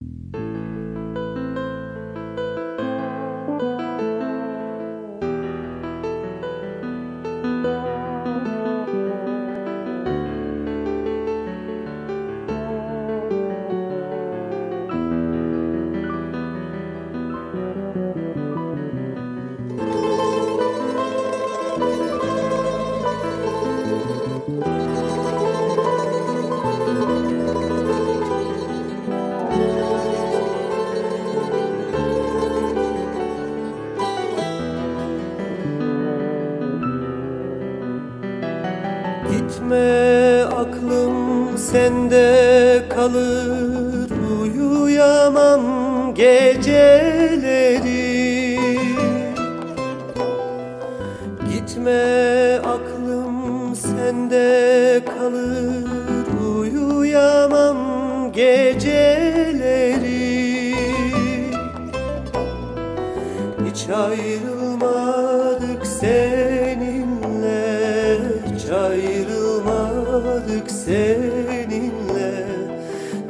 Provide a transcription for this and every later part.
you Gitme aklım sende kalır. Uyuyamam geceleri. Gitme aklım sende kalır. Uyuyamam geceleri. Hiç ayrılmadık Hiç ayrılmadık seninle.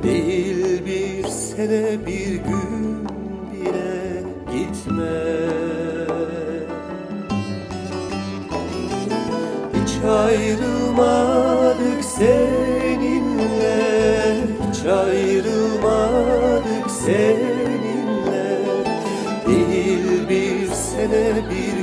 Değil bir sene bir gün bile gitme. Hiç ayrılmadık seninle Hiç ayrılmadık seninle. Değil bir sene bir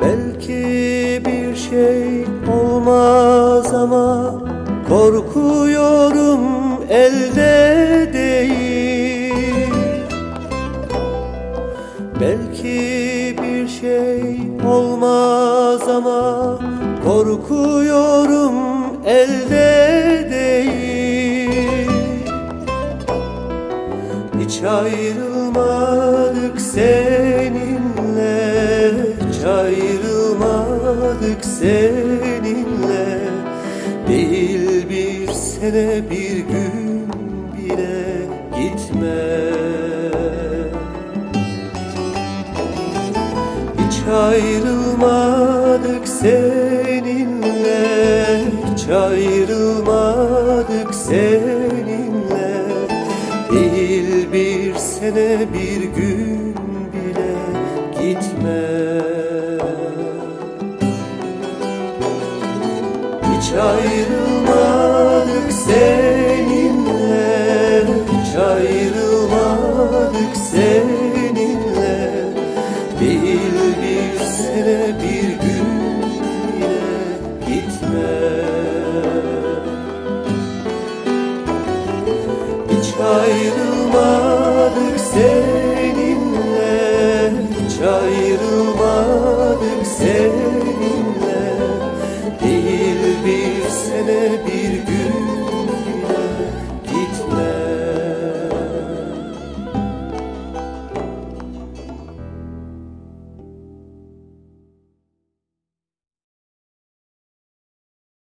Belki bir şey olmaz ama korkuyorum elde değil olmaz ama korkuyorum elde değil. Hiç ayrılmadık seninle Hiç ayrılmadık seninle. Değil bir sene bir gün bile gitme ayrılmadık seninle. Hiç ayrılmadık seninle. Değil bir sene bir gün bile gitme. Hiç ayrılmadık ayrılmadık seninle. Hiç ayrılmadık